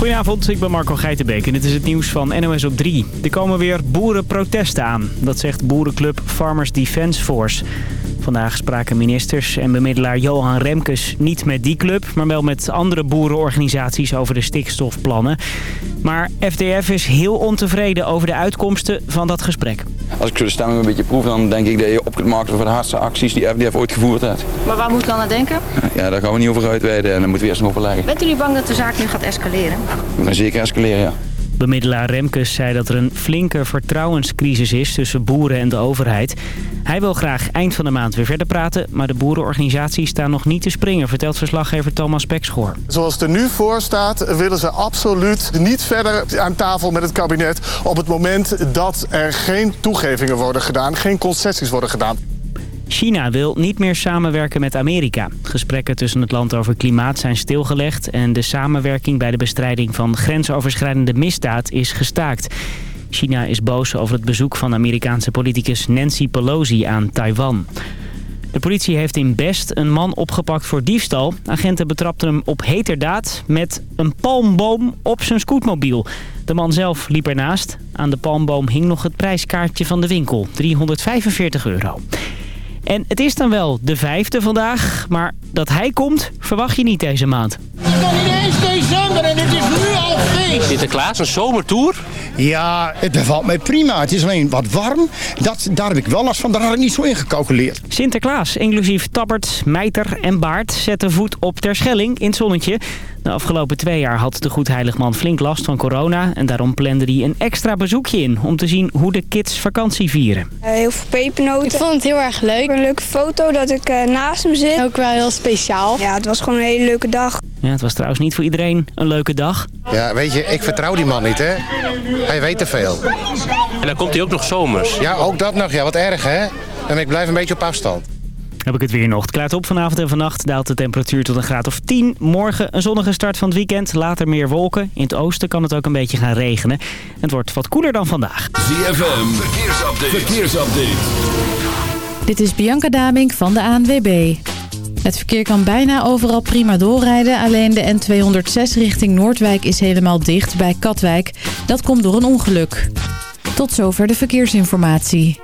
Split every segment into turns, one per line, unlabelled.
Goedenavond, ik ben Marco Geitenbeek en dit is het nieuws van NOS op 3. Er komen weer boerenprotesten aan. Dat zegt boerenclub Farmers Defence Force. Vandaag spraken ministers en bemiddelaar Johan Remkes niet met die club... maar wel met andere boerenorganisaties over de stikstofplannen. Maar FDF is heel ontevreden over de uitkomsten van dat gesprek.
Als ik zo de stemming een beetje proef, dan denk ik dat je op kunt maken voor de hardste acties die FDF ooit gevoerd heeft.
Maar waar moet ik dan aan denken?
Ja, daar gaan we niet over uitweiden en dan moeten we eerst nog overleggen.
Bent u bang dat de zaak nu gaat escaleren?
We gaan zeker escaleren, ja.
Bemiddelaar Remkes zei dat er een flinke vertrouwenscrisis is tussen boeren en de overheid. Hij wil graag eind van de maand weer verder praten, maar de boerenorganisaties staan nog niet te springen, vertelt verslaggever Thomas Pekschoor.
Zoals het er nu voor staat, willen ze absoluut niet verder aan tafel met het kabinet op het moment dat er geen toegevingen worden gedaan, geen concessies worden gedaan.
China wil niet meer samenwerken met Amerika. Gesprekken tussen het land over klimaat zijn stilgelegd... en de samenwerking bij de bestrijding van grensoverschrijdende misdaad is gestaakt. China is boos over het bezoek van Amerikaanse politicus Nancy Pelosi aan Taiwan. De politie heeft in Best een man opgepakt voor diefstal. Agenten betrapten hem op heterdaad met een palmboom op zijn scootmobiel. De man zelf liep ernaast. Aan de palmboom hing nog het prijskaartje van de winkel. 345 euro. En het is dan wel de vijfde vandaag, maar dat hij komt verwacht je niet deze maand.
Het is nog niet eens december en het is nu feest.
Sinterklaas, een zomertour?
Ja, het bevalt mij prima. Het is alleen wat warm. Dat, daar heb ik wel last van. Daar had ik niet zo in gecalculeerd.
Sinterklaas, inclusief Tabbert, Mijter en Baart, zetten voet op Terschelling in het zonnetje. De afgelopen twee jaar had de Goedheiligman flink last van corona... en daarom plande hij een extra bezoekje in... om te zien hoe de kids vakantie vieren.
Uh, heel veel pepernoten.
Ik vond het heel erg leuk.
Een leuke foto dat ik uh, naast hem zit.
Ook wel heel speciaal.
Ja, het was gewoon een hele leuke dag.
Ja, het was trouwens niet voor iedereen een leuke dag.
Ja, weet je, ik vertrouw die man niet, hè. Hij weet te veel.
En dan komt hij ook nog zomers.
Ja, ook dat nog. Ja, wat erg, hè. En ik blijf een beetje op afstand.
Heb ik het weer nog. Het klaart op vanavond en vannacht. Daalt de temperatuur tot een graad of 10. Morgen een zonnige start van het weekend. Later meer wolken. In het oosten kan het ook een beetje gaan regenen. Het wordt wat koeler dan vandaag.
ZFM, verkeersupdate. verkeersupdate.
Dit is Bianca Damink van de ANWB. Het verkeer kan bijna overal prima doorrijden. Alleen de N206 richting Noordwijk is helemaal dicht bij Katwijk. Dat komt door een ongeluk. Tot zover de verkeersinformatie.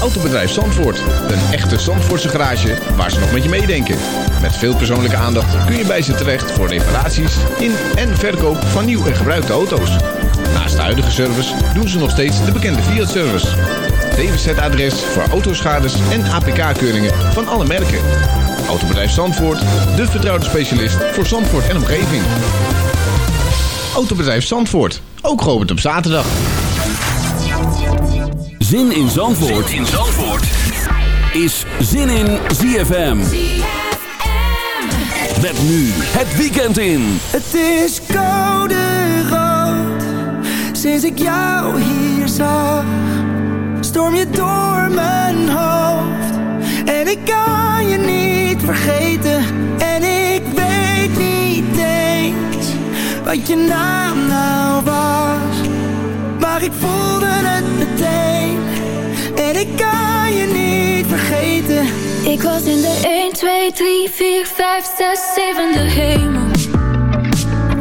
Autobedrijf Zandvoort. Een echte Zandvoortse garage waar ze nog met je meedenken. Met veel persoonlijke aandacht kun je bij ze terecht voor reparaties in en verkoop van nieuw en gebruikte auto's. Naast de huidige service doen ze nog steeds de bekende Fiat-service. DWZ-adres voor autoschades en APK-keuringen van alle merken. Autobedrijf Zandvoort, de vertrouwde specialist voor Zandvoort en omgeving. Autobedrijf Zandvoort, ook geopend op zaterdag.
Zin in Zandvoort, zin in Zandvoort. is Zin in ZFM. Met nu het weekend in.
Het is koude rood, sinds ik jou hier zag. Storm je door mijn hoofd, en ik kan je niet vergeten. En ik weet niet eens, wat je naam nou was. Maar ik voelde het meteen. En ik kan je niet vergeten.
Ik was in de 1, 2, 3, 4, 5, 6, 7 de hemel.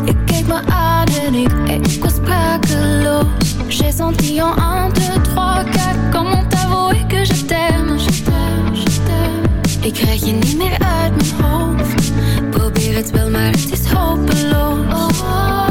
Ik keek me aan en ik, ik was sprakeloos. J'ai senti en 1, 2, 3, 4 Ik krijg je niet meer uit mijn hoofd Probeer het wel maar het is hopeloos oh, oh.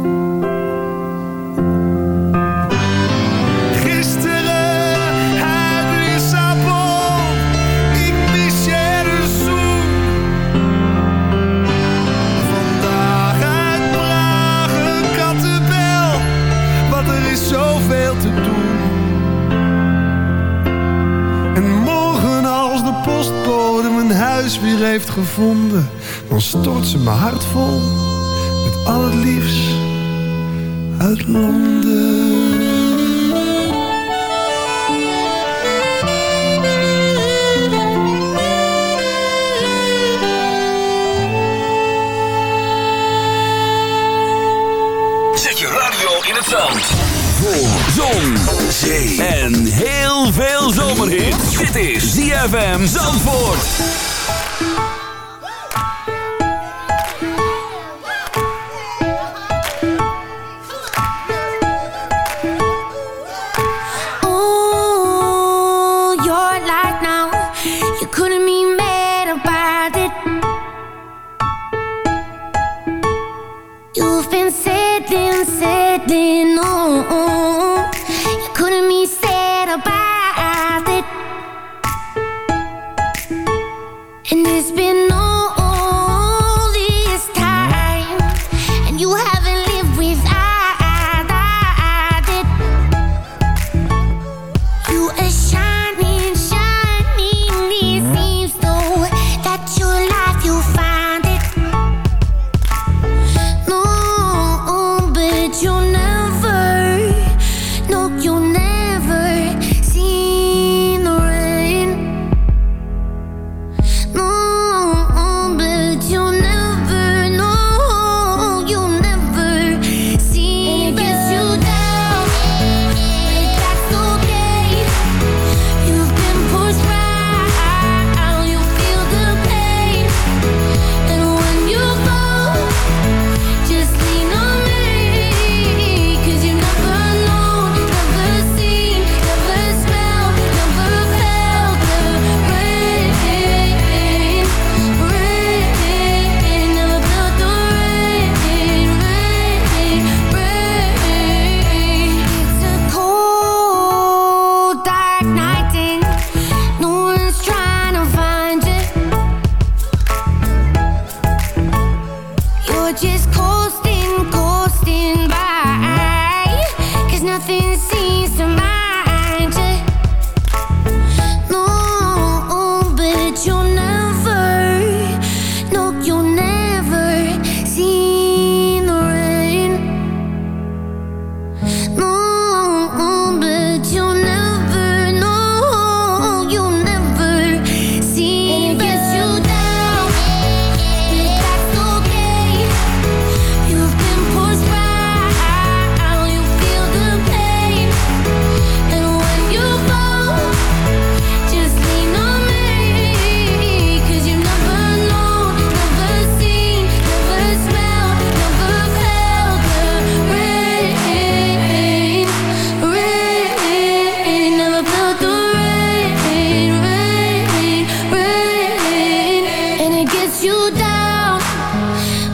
thuis weer heeft gevonden, dan stort ze mijn hart vol met al het liefst uit Londen.
Zet je radio in het zand voor zon, zee en heel veel zomerhit. Dit is ZFM Zandvoort.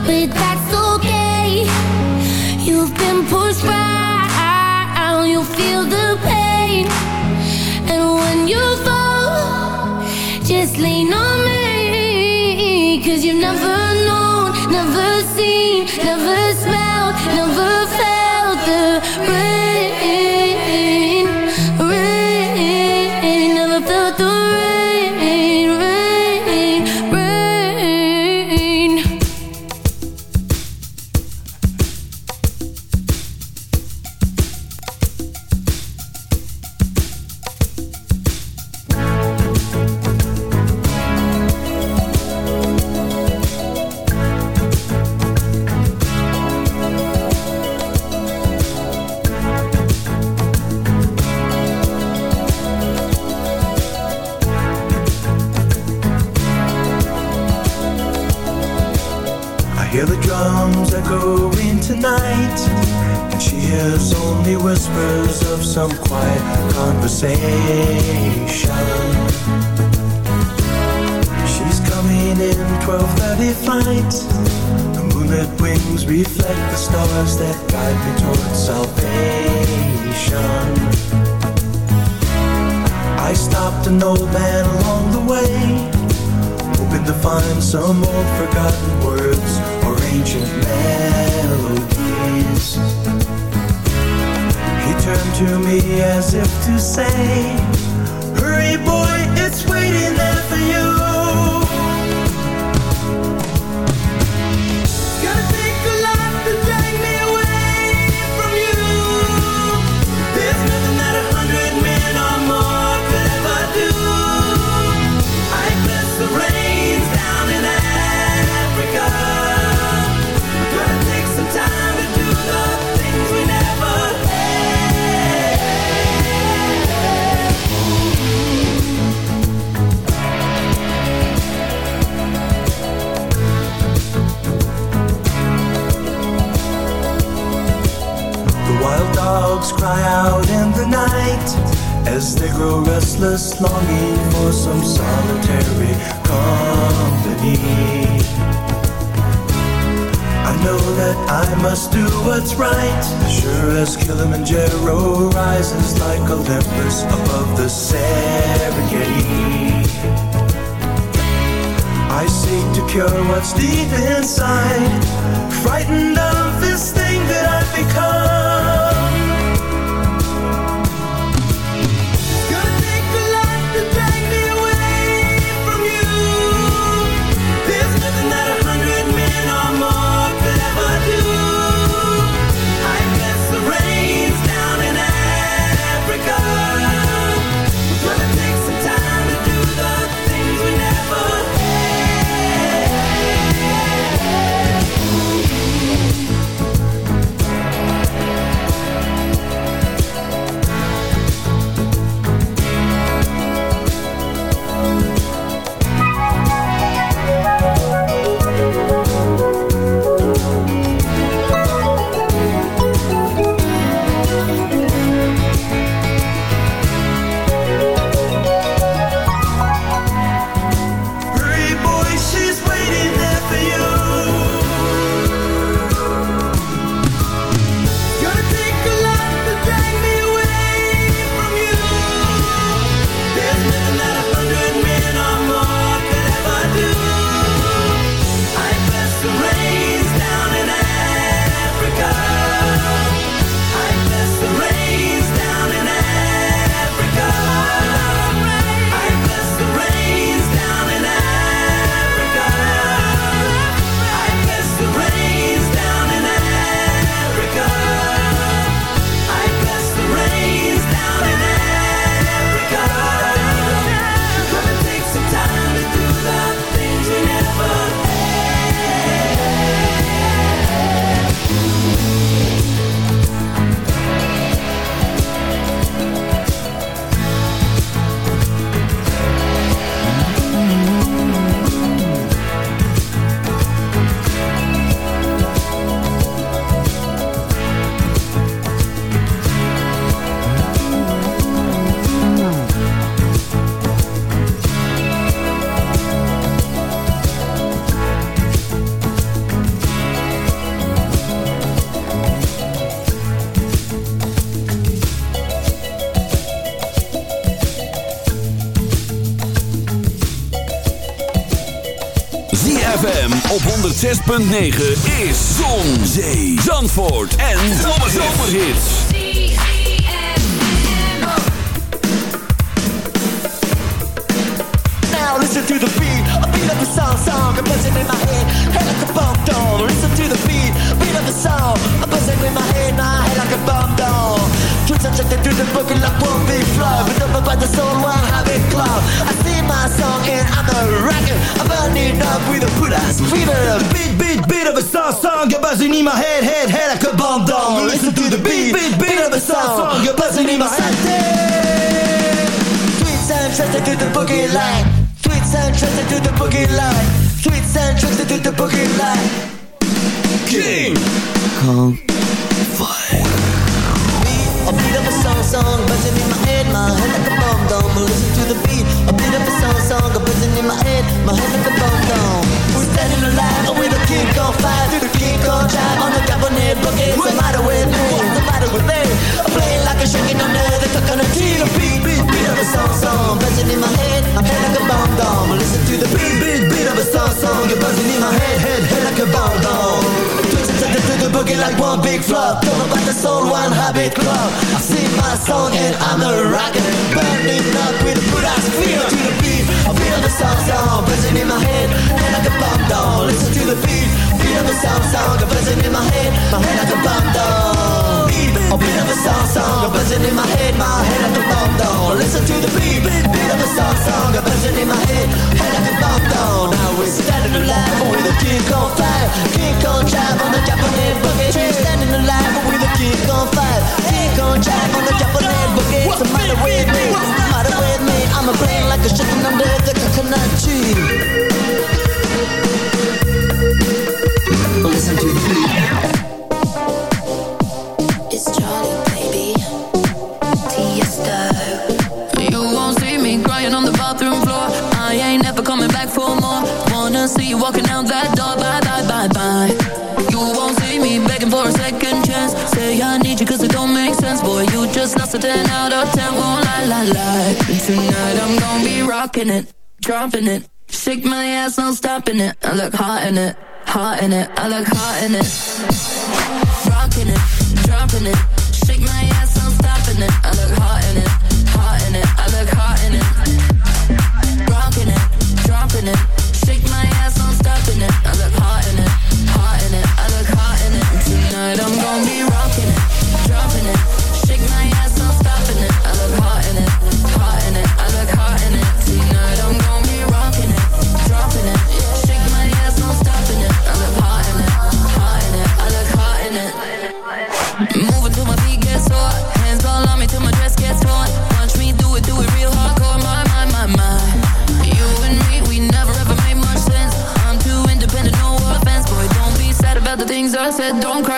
but that's okay. You've been pushed back, you feel the pain, and when you fall, just lean on me, Cause you've never known, never seen, never.
106.9 is Zon, Zee, Zandvoort en Zomerhits.
Now listen to the beat, a beat of a song, song, a buzzing in my head, head like a bomb doll. Listen to the beat, beat of a song, a buzzing in my head, my head like a bomb doll. The but the soul, one habit club. I sing my song and I'm a I'm burning up with a put ass fever. Beat, beat, beat of a song, song, you're buzzing in my head, head, head like a bomb doll. Listen to the beat, beat, beat of a song, song, you're buzzing in my head. Sweet sound trusted to the boogie line. Sweet sound trusted to the boogie line. Sweet sound trusted to the boogie line. King Kong Fire. A beat of a song, song, buzzing in my head, my head like a bomb dome. Listen to the beat, a beat of a song, song, buzzing in my head, my head like a bomb standing alive with a king on fire, through the king on drive on the cabinet boogie. What's the matter with me? What's the matter with me? I'm playing like a shaking under the coconut tree. The beat, beat, beat of a song, song, buzzing in my head, my head like a bomb dome. Listen to the beat, beat, beat of a song, song, you're buzzing in my head, head, head like a bomb dome. To the boogie like one big flop Talk about the soul, one habit club I sing my song and I'm a rocker Burning up with a good ass feel to the beat I feel the song song buzzing in my head Head like a bomb down Listen to the beat Feel the song song buzzing in my head My head like a bomb down Beat, a beat of a song song buzzing in my head My head like a bomb down Listen to the beat Beat of a song song buzzing in my head Head like a bomb down Now we're standing alive with a king on fire King on drive on the Japanese boogie We're standing alive with a king on fire King on drive on the Japanese boogie What's the matter with me? I'm a brain like a chicken under the coconut tree. Listen to me.
It's Charlie, baby. Tiesto.
You won't see me crying on the bathroom floor. I ain't never coming back for more. Wanna see you walking out that door. Bye, bye, bye, bye. was lost, so ten out of ten won't lie, lie, lie. And tonight I'm gonna be rocking it, dropping it. Shake my ass, no stopping it. I look hot in it, hot in it. I look hot in it. Rocking it, dropping it. Shake my ass, no stopping it. I look hot in it, hot in it. I look hot in it. Rocking it, dropping it.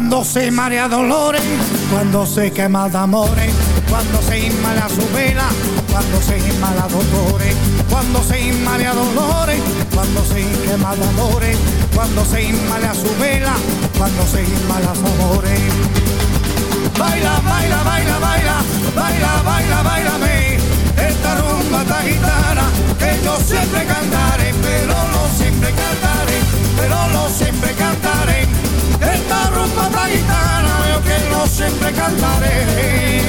Cuando se marea dolores, cuando se quema de amores, cuando se inmala su vela, cuando se inmala dolores, cuando se inmala dolores, cuando se quema de amores, cuando se inmala su vela, cuando se inmala su amores. Baila, baila, baila, baila, baila, baila, bailame, esta rumba esta gitana, que yo siempre cantaré, pero no siempre cantaré, pero no siempre cantaré. Esta gitana, yo que no siempre cantaré.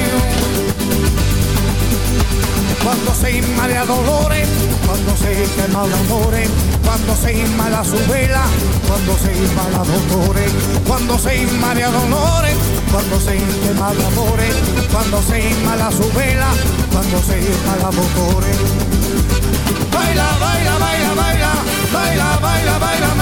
Cuando se inmala dolores, cuando se quema de amores, cuando se inmala su vela, cuando se inmala dolores, cuando se inmala dolores, cuando se quema de amores, cuando se inmala su vela, cuando se inmala dolores. Baila, baila, baila, baila, baila, baila, bailame,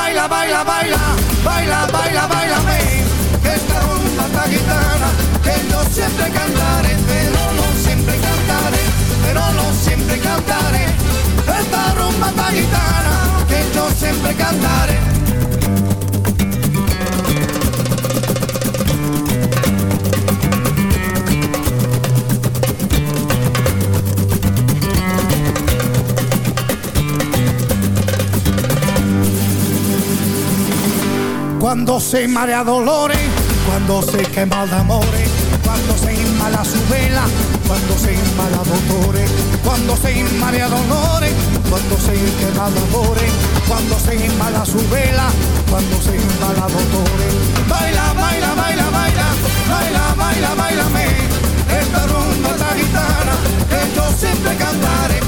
Baila, baila, baila, baila, baila, baila, esta rumba esta gitana, que yo siempre cantaré, pero no siempre cantaré, pero no siempre cantaré. Esta rumba esta gitana, que yo siempre cantaré. Cuando se marea dolores, cuando se quema de amores, cuando se inmala su vela, cuando se inmala dolores, cuando se inmala dolores, cuando se quema de amores, cuando se inmala su vela, cuando se inmala dolores. Baila, baila, baila, baila, baila, baila, bailame, esta rumba esta gitana, que yo siempre cantaré,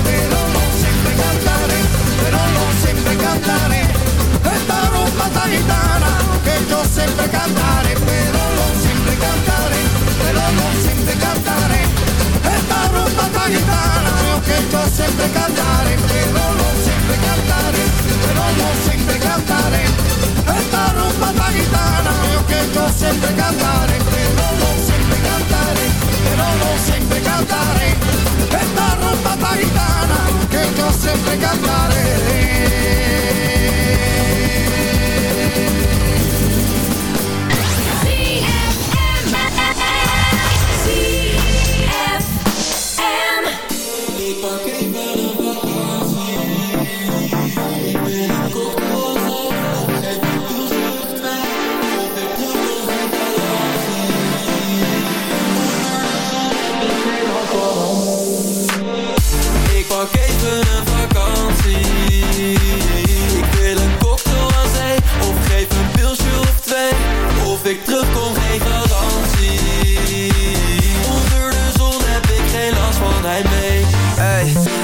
Esta gitana, que yo siempre cantaré, pero no siempre cantaré, pero no siempre cantaré. Esta rumba esta gitana, que yo siempre cantaré, pero no siempre cantaré, pero no siempre cantaré. Esta rumba esta gitana, que yo siempre cantaré, pero no siempre cantaré, pero no siempre cantaré. Esta rumba esta gitana, que yo siempre cantaré.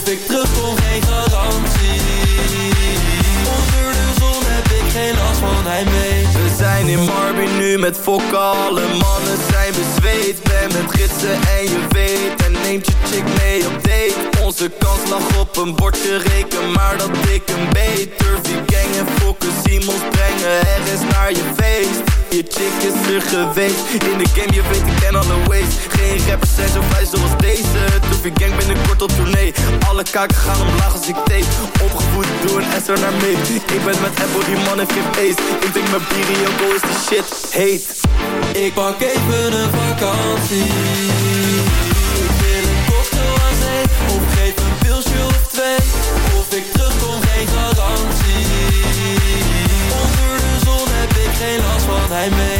Of ik terugkom geen garantie. Onder de zon heb ik geen last van heimwee
We zijn in Marby nu met fokken, alle mannen zijn bezweet. Ben met gidsen en je weet, en neemt je chick mee op date Onze kans lag op een bordje, reken maar dat ik een beter gang en fokken, Simons brengen. Er is naar je feest. Je chick is er geweest, in de game je weet ik ken alle ways. Geen rappers zijn zo vrij zoals deze, Toefie gang binnenkort op tournee. Alle kaken gaan omlaag als ik tape, opgevoed door een SR naar mee Ik ben met Apple, die man heeft geen ace Ik drink mijn bier Joko is die shit. Heet.
Ik pak even een vakantie of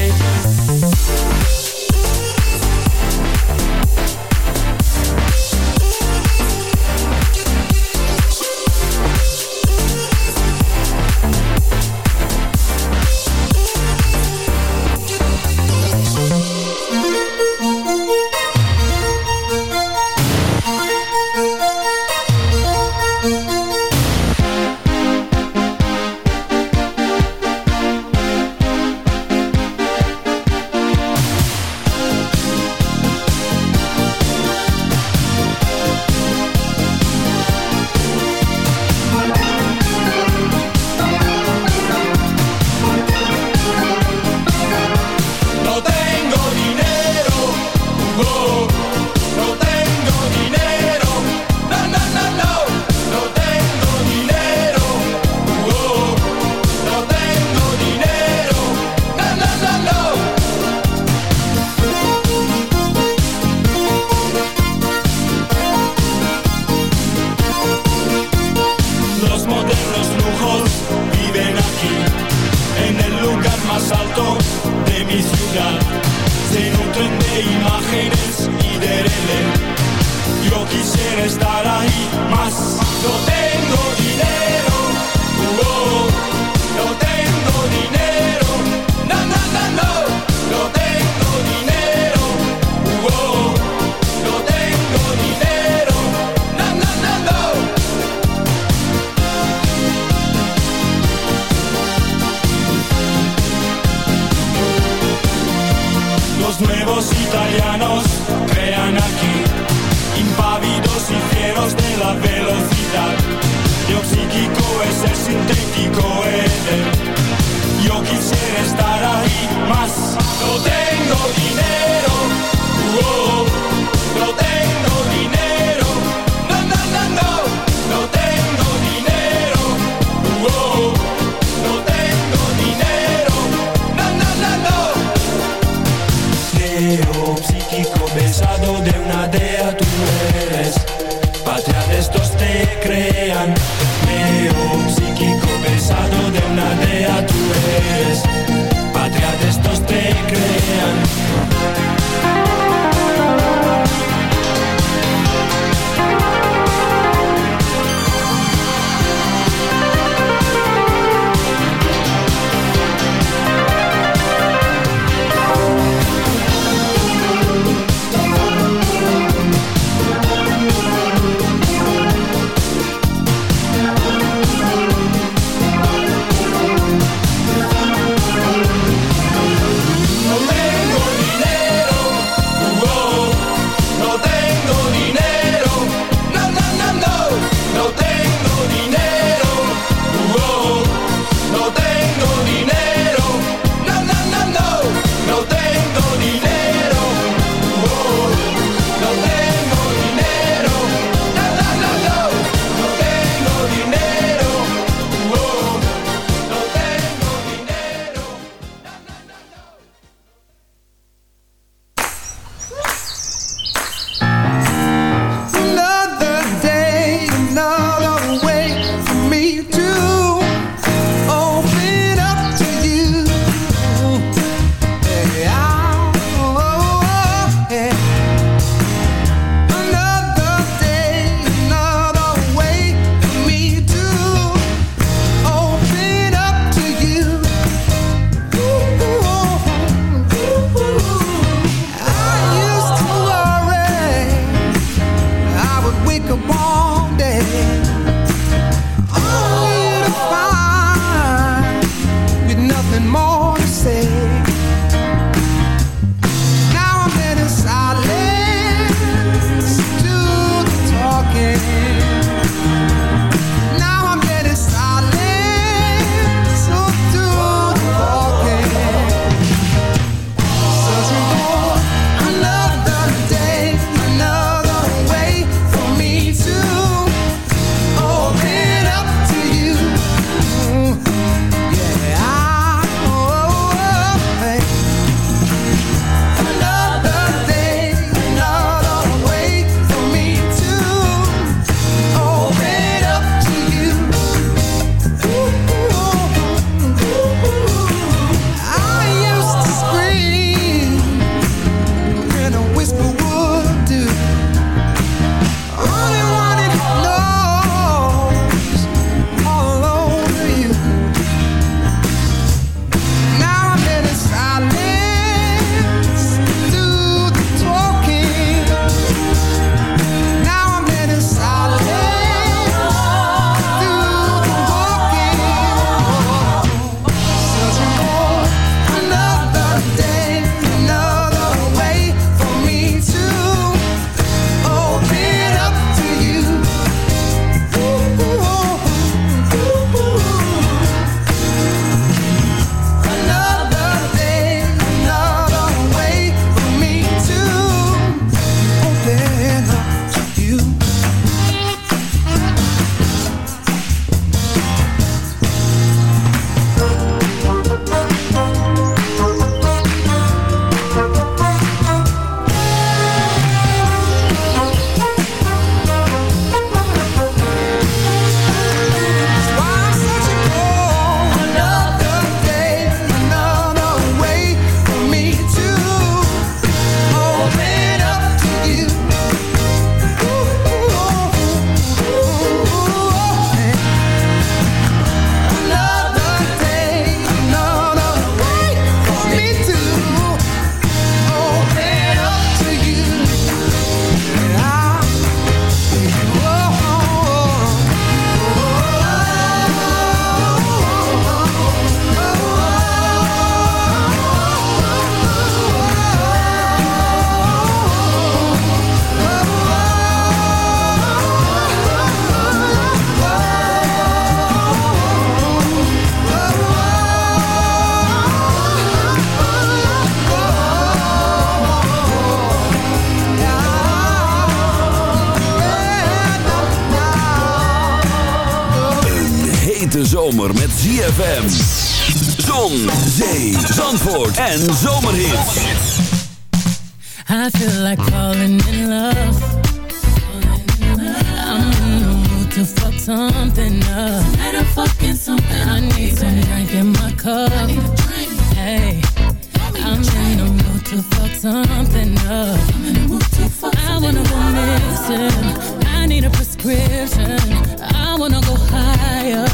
addiction.
I need a prescription. I wanna go higher.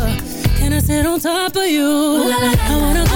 Can I sit on top of you? I wanna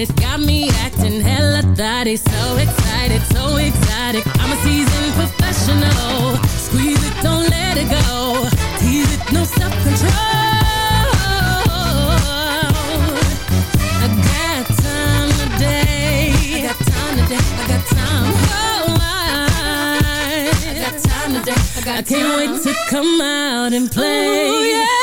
it Got me acting hella thotty So excited, so exotic. I'm a seasoned professional. Squeeze it, don't let it go. Tease it, no self-control. I got time today. I got time today, I got time oh, I, got time today, I got time I can't wait to come out and play. Ooh, yeah.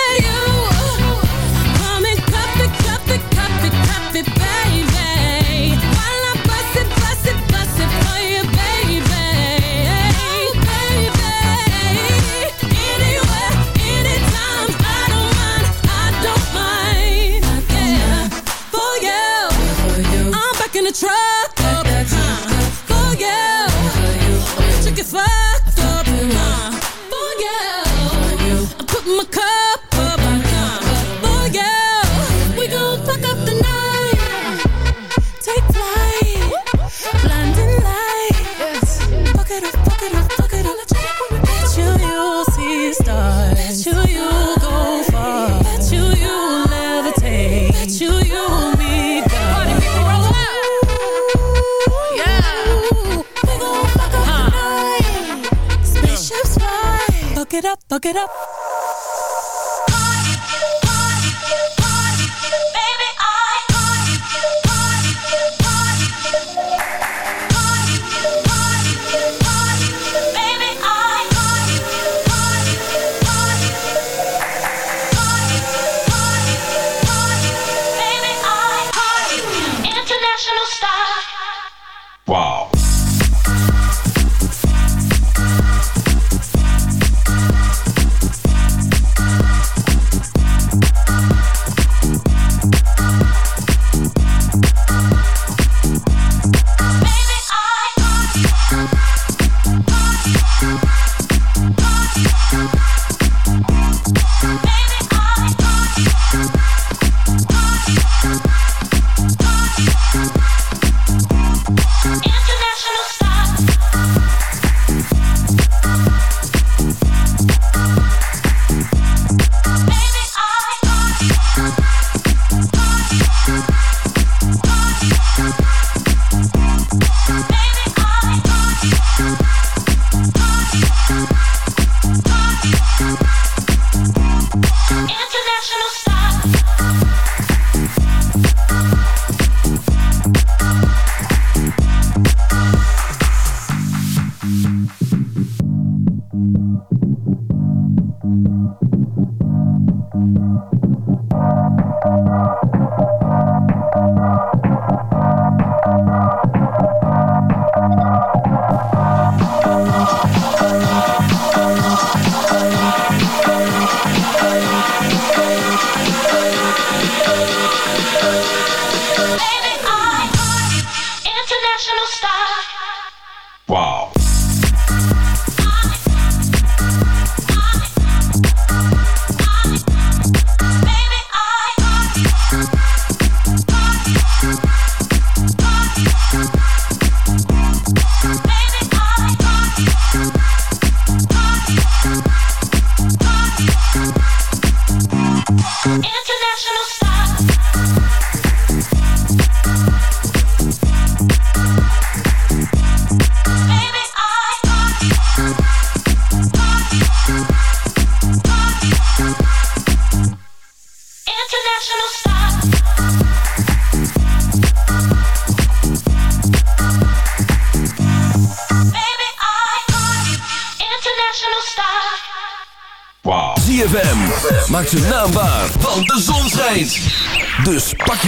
Look it up.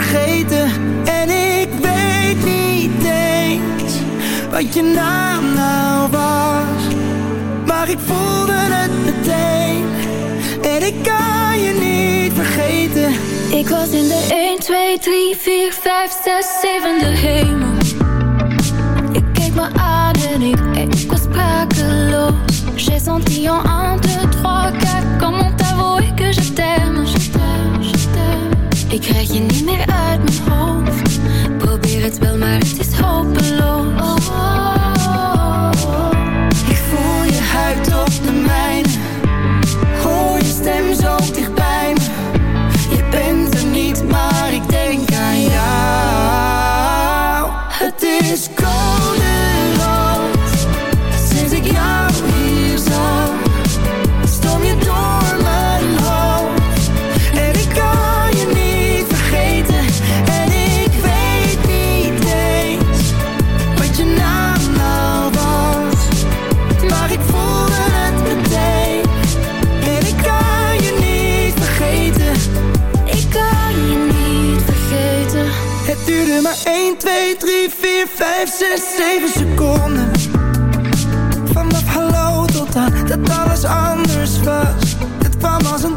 vergeten. En ik weet niet eens wat je naam nou was. Maar ik voelde het meteen. En ik kan je niet vergeten.
Ik was in de 1, 2, 3, 4, 5, 6, 7 de hemel. Ik keek me aan en ik, ik was sprakeloos. J'ai senti en 1, 2, 3, 4 Ik krijg je niet meer uit mijn hoofd. Probeer het wel, maar het is hopeloos.
7 zeven seconden. Vanaf hallo tot aan dat alles anders was. Het kwam als een